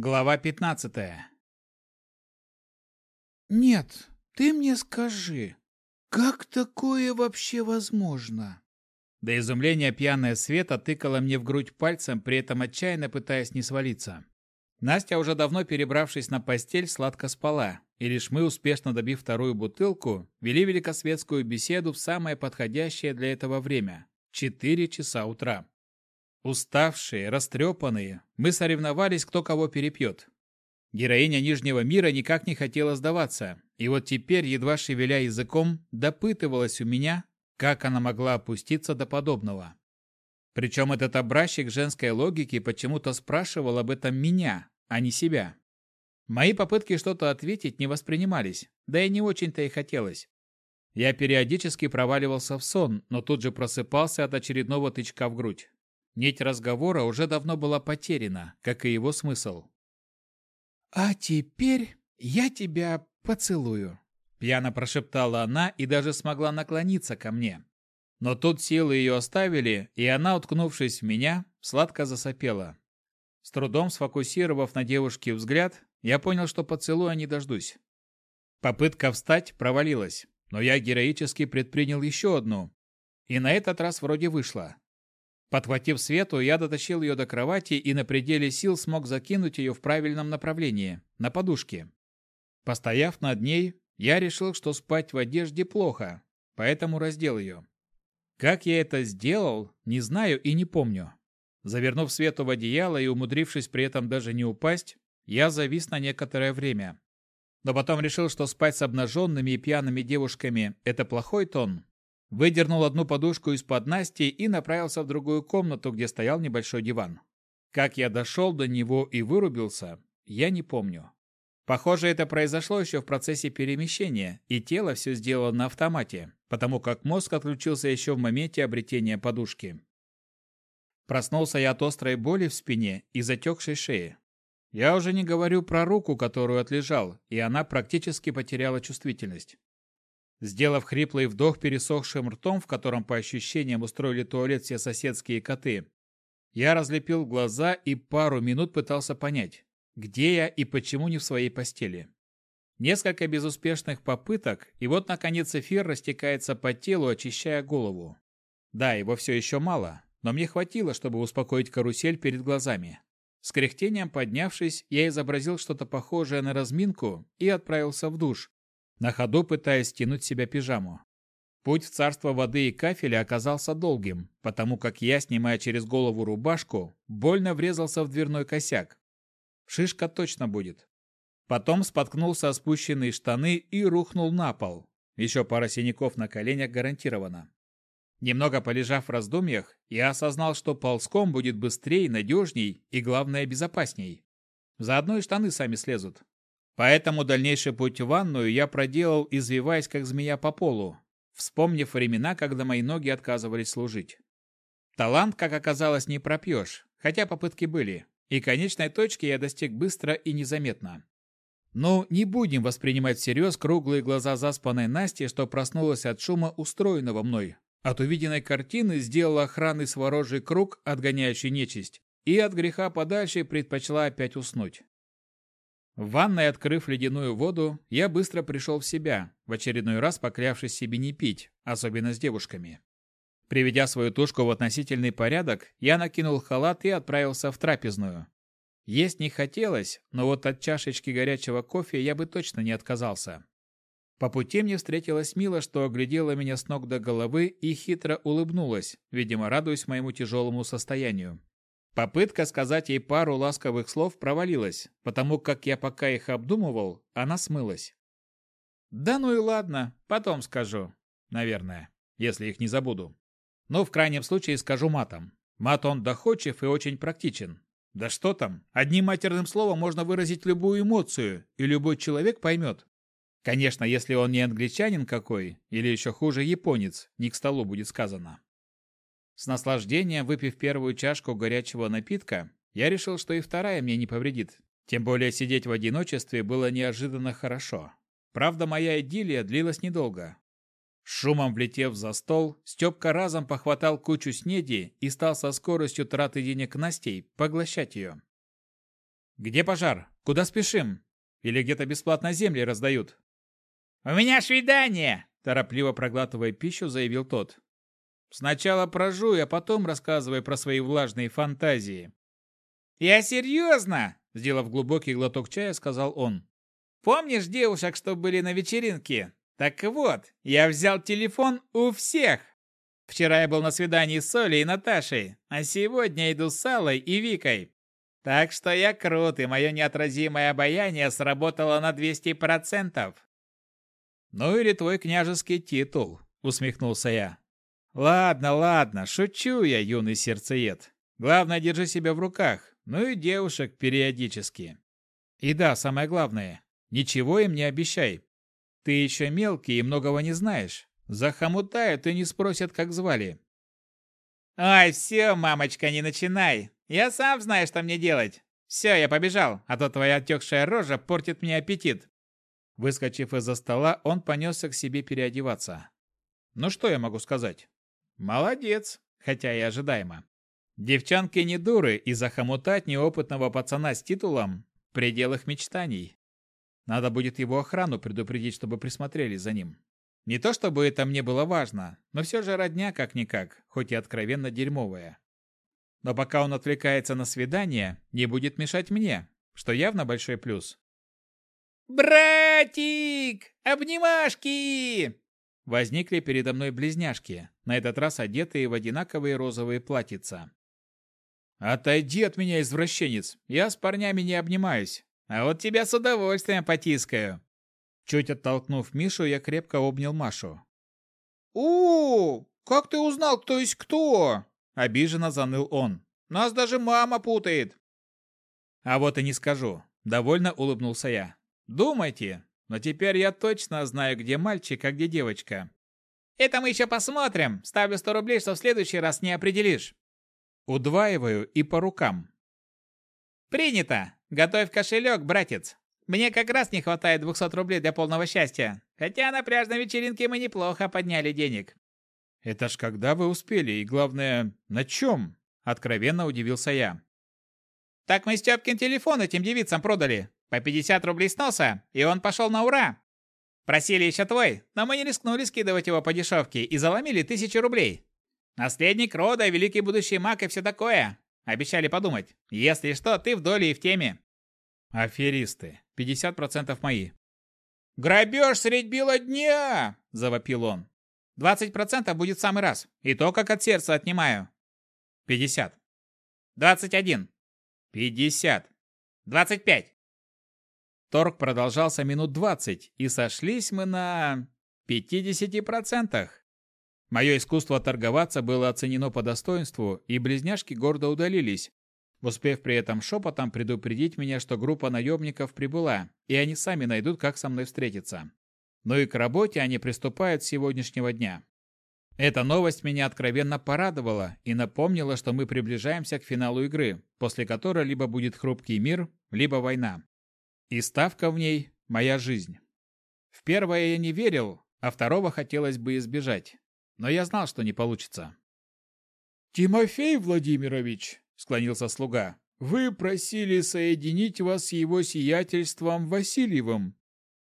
Глава 15. Нет, ты мне скажи, как такое вообще возможно? До изумления пьяная Света тыкала мне в грудь пальцем, при этом отчаянно пытаясь не свалиться. Настя, уже давно перебравшись на постель, сладко спала, и лишь мы, успешно добив вторую бутылку, вели великосветскую беседу в самое подходящее для этого время – 4 часа утра. Уставшие, растрепанные, мы соревновались, кто кого перепьет. Героиня Нижнего мира никак не хотела сдаваться, и вот теперь, едва шевеля языком, допытывалась у меня, как она могла опуститься до подобного. Причем этот образчик женской логики почему-то спрашивал об этом меня, а не себя. Мои попытки что-то ответить не воспринимались, да и не очень-то и хотелось. Я периодически проваливался в сон, но тут же просыпался от очередного тычка в грудь. Нить разговора уже давно была потеряна, как и его смысл. «А теперь я тебя поцелую», — пьяно прошептала она и даже смогла наклониться ко мне. Но тут силы ее оставили, и она, уткнувшись в меня, сладко засопела. С трудом сфокусировав на девушке взгляд, я понял, что поцелуя не дождусь. Попытка встать провалилась, но я героически предпринял еще одну. И на этот раз вроде вышло. Подхватив Свету, я дотащил ее до кровати и на пределе сил смог закинуть ее в правильном направлении, на подушке. Постояв над ней, я решил, что спать в одежде плохо, поэтому раздел ее. Как я это сделал, не знаю и не помню. Завернув Свету в одеяло и умудрившись при этом даже не упасть, я завис на некоторое время. Но потом решил, что спать с обнаженными и пьяными девушками – это плохой тон, Выдернул одну подушку из-под Насти и направился в другую комнату, где стоял небольшой диван. Как я дошел до него и вырубился, я не помню. Похоже, это произошло еще в процессе перемещения, и тело все сделало на автомате, потому как мозг отключился еще в моменте обретения подушки. Проснулся я от острой боли в спине и затекшей шеи. Я уже не говорю про руку, которую отлежал, и она практически потеряла чувствительность. Сделав хриплый вдох пересохшим ртом, в котором по ощущениям устроили туалет все соседские коты, я разлепил глаза и пару минут пытался понять, где я и почему не в своей постели. Несколько безуспешных попыток, и вот, наконец, эфир растекается по телу, очищая голову. Да, его все еще мало, но мне хватило, чтобы успокоить карусель перед глазами. С кряхтением поднявшись, я изобразил что-то похожее на разминку и отправился в душ, на ходу пытаясь стянуть себя пижаму. Путь в царство воды и кафеля оказался долгим, потому как я, снимая через голову рубашку, больно врезался в дверной косяк. Шишка точно будет. Потом споткнулся о спущенные штаны и рухнул на пол. Еще пара синяков на коленях гарантировано. Немного полежав в раздумьях, я осознал, что ползком будет быстрее, надежней и, главное, безопасней. Заодно и штаны сами слезут. Поэтому дальнейший путь в ванную я проделал, извиваясь как змея по полу, вспомнив времена, когда мои ноги отказывались служить. Талант, как оказалось, не пропьешь, хотя попытки были, и конечной точки я достиг быстро и незаметно. Ну, не будем воспринимать всерьез круглые глаза заспанной Насти, что проснулась от шума, устроенного мной. От увиденной картины сделала охранный сворожий круг, отгоняющий нечисть, и от греха подальше предпочла опять уснуть. В ванной, открыв ледяную воду, я быстро пришел в себя, в очередной раз поклявшись себе не пить, особенно с девушками. Приведя свою тушку в относительный порядок, я накинул халат и отправился в трапезную. Есть не хотелось, но вот от чашечки горячего кофе я бы точно не отказался. По пути мне встретилась Мила, что оглядела меня с ног до головы и хитро улыбнулась, видимо, радуясь моему тяжелому состоянию. Попытка сказать ей пару ласковых слов провалилась, потому как я пока их обдумывал, она смылась. Да ну и ладно, потом скажу, наверное, если их не забуду. Но в крайнем случае скажу матом. Мат он доходчив и очень практичен. Да что там, одним матерным словом можно выразить любую эмоцию, и любой человек поймет. Конечно, если он не англичанин какой, или еще хуже японец, не к столу будет сказано. С наслаждением выпив первую чашку горячего напитка, я решил, что и вторая мне не повредит. Тем более сидеть в одиночестве было неожиданно хорошо. Правда, моя идиллия длилась недолго. Шумом влетев за стол, Степка разом похватал кучу снеди и стал со скоростью траты денег Настей поглощать ее. Где пожар? Куда спешим? Или где-то бесплатно земли раздают?» «У меня свидание!» – торопливо проглатывая пищу, заявил тот. «Сначала прожуй, а потом рассказывай про свои влажные фантазии». «Я серьезно!» – сделав глубокий глоток чая, сказал он. «Помнишь девушек, что были на вечеринке? Так вот, я взял телефон у всех. Вчера я был на свидании с Олей и Наташей, а сегодня иду с Аллой и Викой. Так что я крут, и мое неотразимое обаяние сработало на 200%. «Ну или твой княжеский титул», — усмехнулся я. «Ладно, ладно, шучу я, юный сердцеед. Главное, держи себя в руках, ну и девушек периодически. И да, самое главное, ничего им не обещай. Ты еще мелкий и многого не знаешь. Захомутают и не спросят, как звали». «Ой, все, мамочка, не начинай. Я сам знаю, что мне делать. Все, я побежал, а то твоя отекшая рожа портит мне аппетит. Выскочив из-за стола, он понесся к себе переодеваться. Ну что я могу сказать? Молодец, хотя и ожидаемо. Девчонки не дуры, и захомутать неопытного пацана с титулом – предел их мечтаний. Надо будет его охрану предупредить, чтобы присмотрели за ним. Не то чтобы это мне было важно, но все же родня как-никак, хоть и откровенно дерьмовая. Но пока он отвлекается на свидание, не будет мешать мне, что явно большой плюс. «Братик! Обнимашки!» Возникли передо мной близняшки, на этот раз одетые в одинаковые розовые платьица. «Отойди от меня, извращенец! Я с парнями не обнимаюсь, а вот тебя с удовольствием потискаю!» Чуть оттолкнув Мишу, я крепко обнял Машу. у, Как ты узнал, кто есть кто?» Обиженно заныл он. «Нас даже мама путает!» «А вот и не скажу!» Довольно улыбнулся я. Думайте, но теперь я точно знаю, где мальчик, а где девочка. Это мы еще посмотрим. Ставлю 100 рублей, что в следующий раз не определишь. Удваиваю и по рукам. Принято. Готовь кошелек, братец. Мне как раз не хватает 200 рублей для полного счастья. Хотя на пляжной вечеринке мы неплохо подняли денег. Это ж когда вы успели, и главное, на чем? Откровенно удивился я. Так мы Степкин телефон этим девицам продали. По 50 рублей сноса, и он пошел на ура. Просили еще твой, но мы не рискнули скидывать его по дешевке и заломили тысячу рублей. Наследник рода, великий будущий маг и все такое. Обещали подумать. Если что, ты в доле и в теме. Аферисты. 50% мои. «Грабеж средь бела дня!» – завопил он. «20% процентов будет в самый раз. И то, как от сердца отнимаю». «50». «21». «50». «25». Торг продолжался минут двадцать, и сошлись мы на 50%. Мое искусство торговаться было оценено по достоинству, и близняшки гордо удалились, успев при этом шепотом предупредить меня, что группа наемников прибыла, и они сами найдут, как со мной встретиться. Но и к работе они приступают с сегодняшнего дня. Эта новость меня откровенно порадовала и напомнила, что мы приближаемся к финалу игры, после которой либо будет хрупкий мир, либо война. И ставка в ней – моя жизнь. В первое я не верил, а второго хотелось бы избежать. Но я знал, что не получится. «Тимофей Владимирович», — склонился слуга, — «вы просили соединить вас с его сиятельством Васильевым.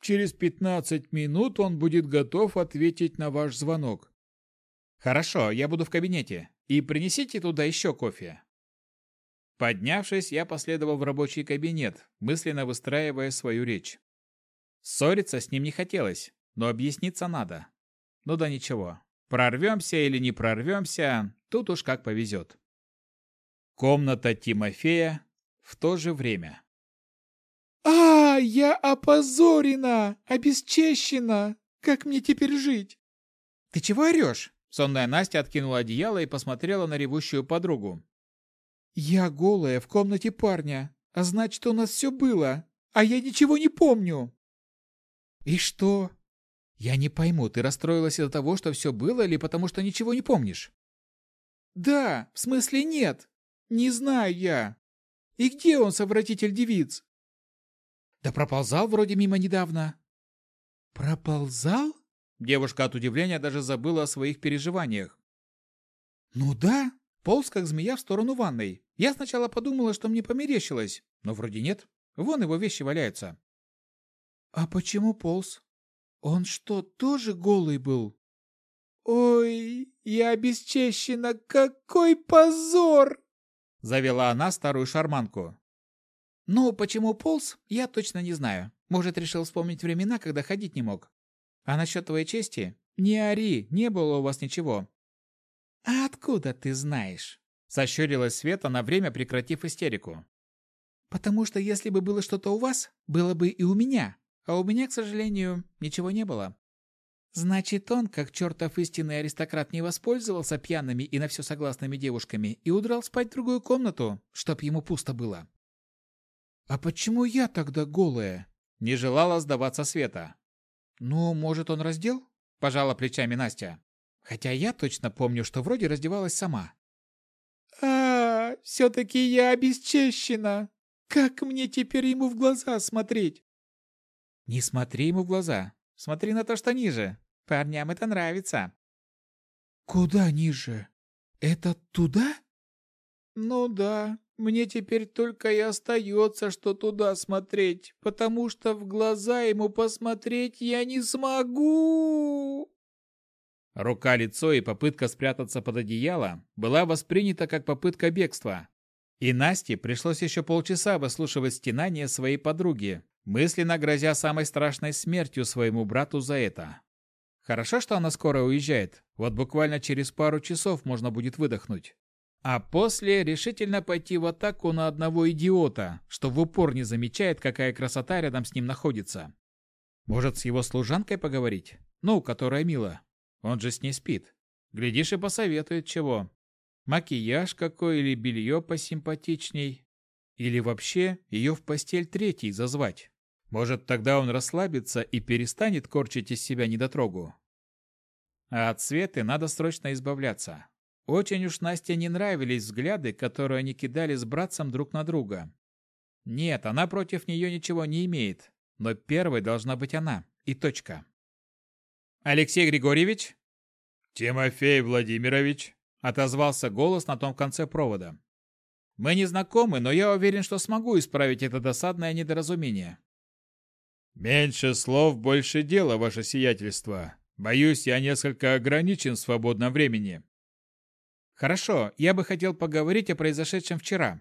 Через пятнадцать минут он будет готов ответить на ваш звонок». «Хорошо, я буду в кабинете. И принесите туда еще кофе. Поднявшись, я последовал в рабочий кабинет, мысленно выстраивая свою речь. Ссориться с ним не хотелось, но объясниться надо. Ну да ничего, прорвемся или не прорвемся, тут уж как повезет. Комната Тимофея в то же время. «А, я опозорена, обесчещена! Как мне теперь жить?» «Ты чего орешь?» Сонная Настя откинула одеяло и посмотрела на ревущую подругу. «Я голая в комнате парня, а значит, у нас все было, а я ничего не помню». «И что?» «Я не пойму, ты расстроилась из-за того, что все было, или потому что ничего не помнишь?» «Да, в смысле нет. Не знаю я. И где он, совратитель девиц?» «Да проползал вроде мимо недавно». «Проползал?» Девушка от удивления даже забыла о своих переживаниях. «Ну да, Полз, как змея, в сторону ванной. Я сначала подумала, что мне померещилось, но вроде нет. Вон его вещи валяются. А почему полз? Он что, тоже голый был? Ой, я обесчещена, какой позор! Завела она старую шарманку. Ну, почему полз, я точно не знаю. Может, решил вспомнить времена, когда ходить не мог. А насчет твоей чести? Не ори, не было у вас ничего. А откуда ты знаешь? Сощурилась Света на время, прекратив истерику. Потому что если бы было что-то у вас, было бы и у меня. А у меня, к сожалению, ничего не было. Значит, он, как чертов истинный аристократ, не воспользовался пьяными и на все согласными девушками и удрал спать в другую комнату, чтоб ему пусто было. «А почему я тогда голая?» — не желала сдаваться Света. «Ну, может, он раздел?» — пожала плечами Настя. «Хотя я точно помню, что вроде раздевалась сама». «А, все-таки я обесчещена! Как мне теперь ему в глаза смотреть?» «Не смотри ему в глаза. Смотри на то, что ниже. Парням это нравится». «Куда ниже? Это туда?» «Ну да, мне теперь только и остается, что туда смотреть, потому что в глаза ему посмотреть я не смогу!» Рука, лицо и попытка спрятаться под одеяло была воспринята как попытка бегства. И Насте пришлось еще полчаса выслушивать стенания своей подруги, мысленно грозя самой страшной смертью своему брату за это. Хорошо, что она скоро уезжает. Вот буквально через пару часов можно будет выдохнуть. А после решительно пойти в атаку на одного идиота, что в упор не замечает, какая красота рядом с ним находится. Может, с его служанкой поговорить? Ну, которая мила. Он же с ней спит. Глядишь и посоветует чего. Макияж какой или белье посимпатичней. Или вообще ее в постель третий зазвать. Может, тогда он расслабится и перестанет корчить из себя недотрогу. А от Светы надо срочно избавляться. Очень уж Насте не нравились взгляды, которые они кидали с братцем друг на друга. Нет, она против нее ничего не имеет, но первой должна быть она, и точка. «Алексей Григорьевич?» «Тимофей Владимирович», — отозвался голос на том конце провода. «Мы не знакомы, но я уверен, что смогу исправить это досадное недоразумение. «Меньше слов, больше дела, ваше сиятельство. Боюсь, я несколько ограничен в свободном времени». «Хорошо, я бы хотел поговорить о произошедшем вчера».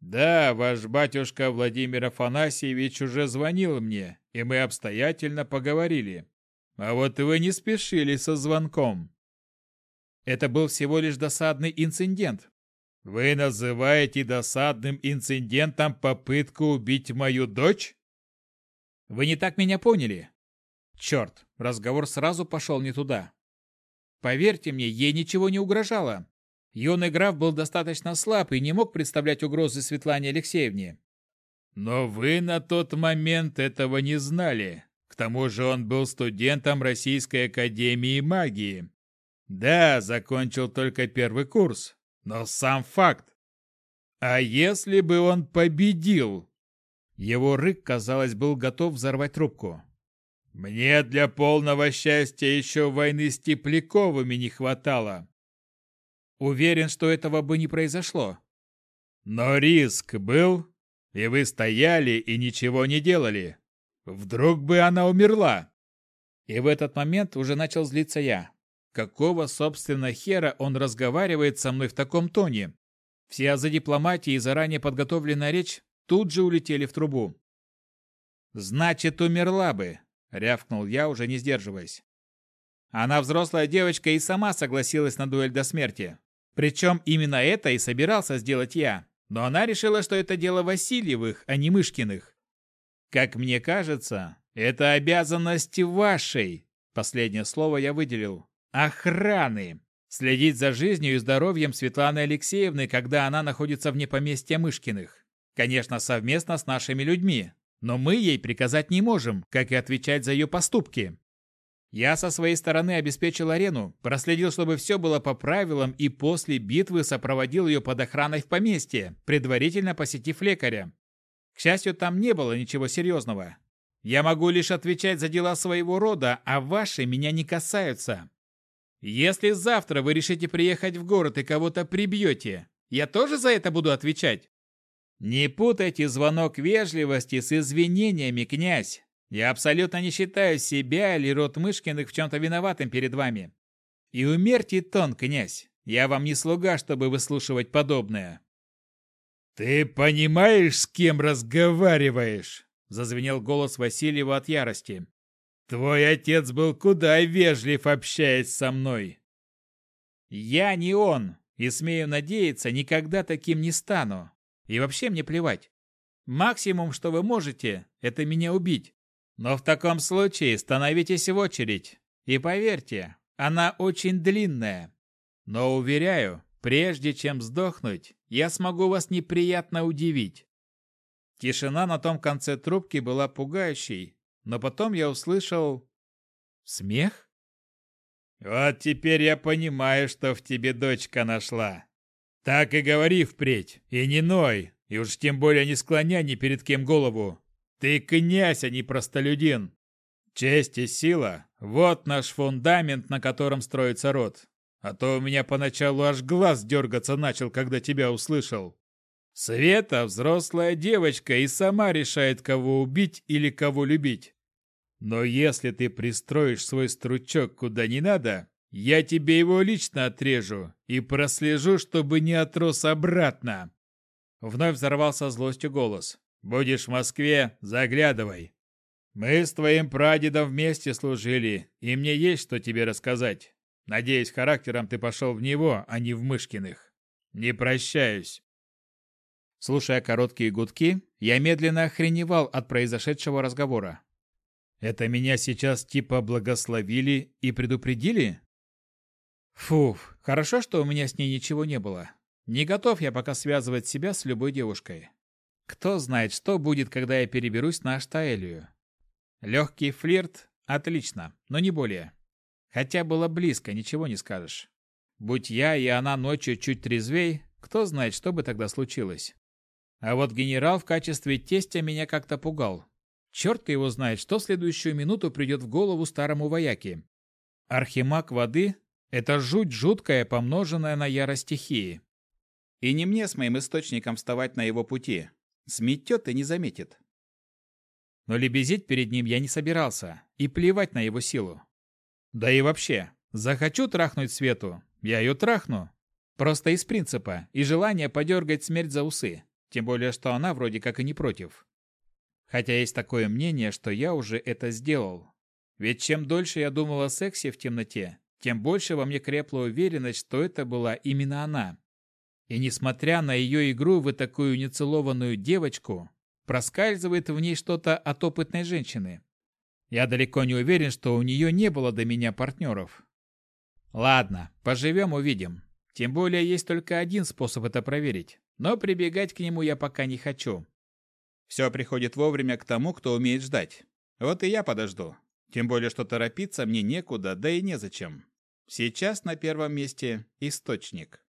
«Да, ваш батюшка Владимир Афанасьевич уже звонил мне, и мы обстоятельно поговорили. А вот вы не спешили со звонком». «Это был всего лишь досадный инцидент». «Вы называете досадным инцидентом попытку убить мою дочь?» Вы не так меня поняли. Черт, разговор сразу пошел не туда. Поверьте мне, ей ничего не угрожало. Юный граф был достаточно слаб и не мог представлять угрозы Светлане Алексеевне. Но вы на тот момент этого не знали. К тому же он был студентом Российской Академии Магии. Да, закончил только первый курс, но сам факт. А если бы он победил, его рык, казалось, был готов взорвать трубку. «Мне для полного счастья еще войны с Тепляковыми не хватало». «Уверен, что этого бы не произошло». «Но риск был, и вы стояли и ничего не делали. Вдруг бы она умерла?» И в этот момент уже начал злиться я. Какого, собственно, хера он разговаривает со мной в таком тоне? Вся за дипломатии и заранее подготовленная речь тут же улетели в трубу. «Значит, умерла бы», — рявкнул я, уже не сдерживаясь. Она взрослая девочка и сама согласилась на дуэль до смерти. Причем именно это и собирался сделать я. Но она решила, что это дело Васильевых, а не Мышкиных. Как мне кажется, это обязанность вашей, последнее слово я выделил, охраны. Следить за жизнью и здоровьем Светланы Алексеевны, когда она находится вне поместья Мышкиных. Конечно, совместно с нашими людьми, но мы ей приказать не можем, как и отвечать за ее поступки. Я со своей стороны обеспечил арену, проследил, чтобы все было по правилам и после битвы сопроводил ее под охраной в поместье, предварительно посетив лекаря. К счастью, там не было ничего серьезного. Я могу лишь отвечать за дела своего рода, а ваши меня не касаются. Если завтра вы решите приехать в город и кого-то прибьете, я тоже за это буду отвечать? Не путайте звонок вежливости с извинениями, князь. Я абсолютно не считаю себя или род Мышкиных в чем-то виноватым перед вами. И умерьте тон, князь. Я вам не слуга, чтобы выслушивать подобное. «Ты понимаешь, с кем разговариваешь?» – зазвенел голос Васильева от ярости. «Твой отец был куда вежлив, общаясь со мной». «Я не он, и, смею надеяться, никогда таким не стану. И вообще мне плевать. Максимум, что вы можете, это меня убить. Но в таком случае становитесь в очередь. И поверьте, она очень длинная. Но, уверяю, прежде чем сдохнуть, я смогу вас неприятно удивить. Тишина на том конце трубки была пугающей, но потом я услышал... Смех? Вот теперь я понимаю, что в тебе дочка нашла. Так и говори впредь, и не ной, и уж тем более не склоняй ни перед кем голову. Ты князь, а не простолюдин. Честь и сила – вот наш фундамент, на котором строится род. А то у меня поначалу аж глаз дергаться начал, когда тебя услышал. Света – взрослая девочка и сама решает, кого убить или кого любить. Но если ты пристроишь свой стручок куда не надо, я тебе его лично отрежу и прослежу, чтобы не отрос обратно. Вновь взорвался злостью голос. Будешь в Москве, заглядывай. Мы с твоим прадедом вместе служили, и мне есть что тебе рассказать. Надеюсь, характером ты пошел в него, а не в Мышкиных. Не прощаюсь. Слушая короткие гудки, я медленно охреневал от произошедшего разговора. Это меня сейчас типа благословили и предупредили? Фуф, хорошо, что у меня с ней ничего не было. Не готов я пока связывать себя с любой девушкой. Кто знает, что будет, когда я переберусь на Аштаэлию. Легкий флирт – отлично, но не более. Хотя было близко, ничего не скажешь. Будь я и она ночью чуть трезвей, кто знает, что бы тогда случилось. А вот генерал в качестве тестя меня как-то пугал. Черт его знает, что в следующую минуту придет в голову старому вояке. Архимаг воды – это жуть жуткая, помноженная на ярость стихии. И не мне с моим источником вставать на его пути. Сметет и не заметит. Но лебезить перед ним я не собирался, и плевать на его силу. Да и вообще, захочу трахнуть Свету, я ее трахну. Просто из принципа и желания подергать смерть за усы, тем более, что она вроде как и не против. Хотя есть такое мнение, что я уже это сделал. Ведь чем дольше я думал о сексе в темноте, тем больше во мне крепла уверенность, что это была именно она. И несмотря на ее игру в такую нецелованную девочку, проскальзывает в ней что-то от опытной женщины. Я далеко не уверен, что у нее не было до меня партнеров. Ладно, поживем увидим. Тем более есть только один способ это проверить, но прибегать к нему я пока не хочу. Все приходит вовремя к тому, кто умеет ждать. Вот и я подожду. Тем более, что торопиться мне некуда, да и незачем. Сейчас на первом месте источник.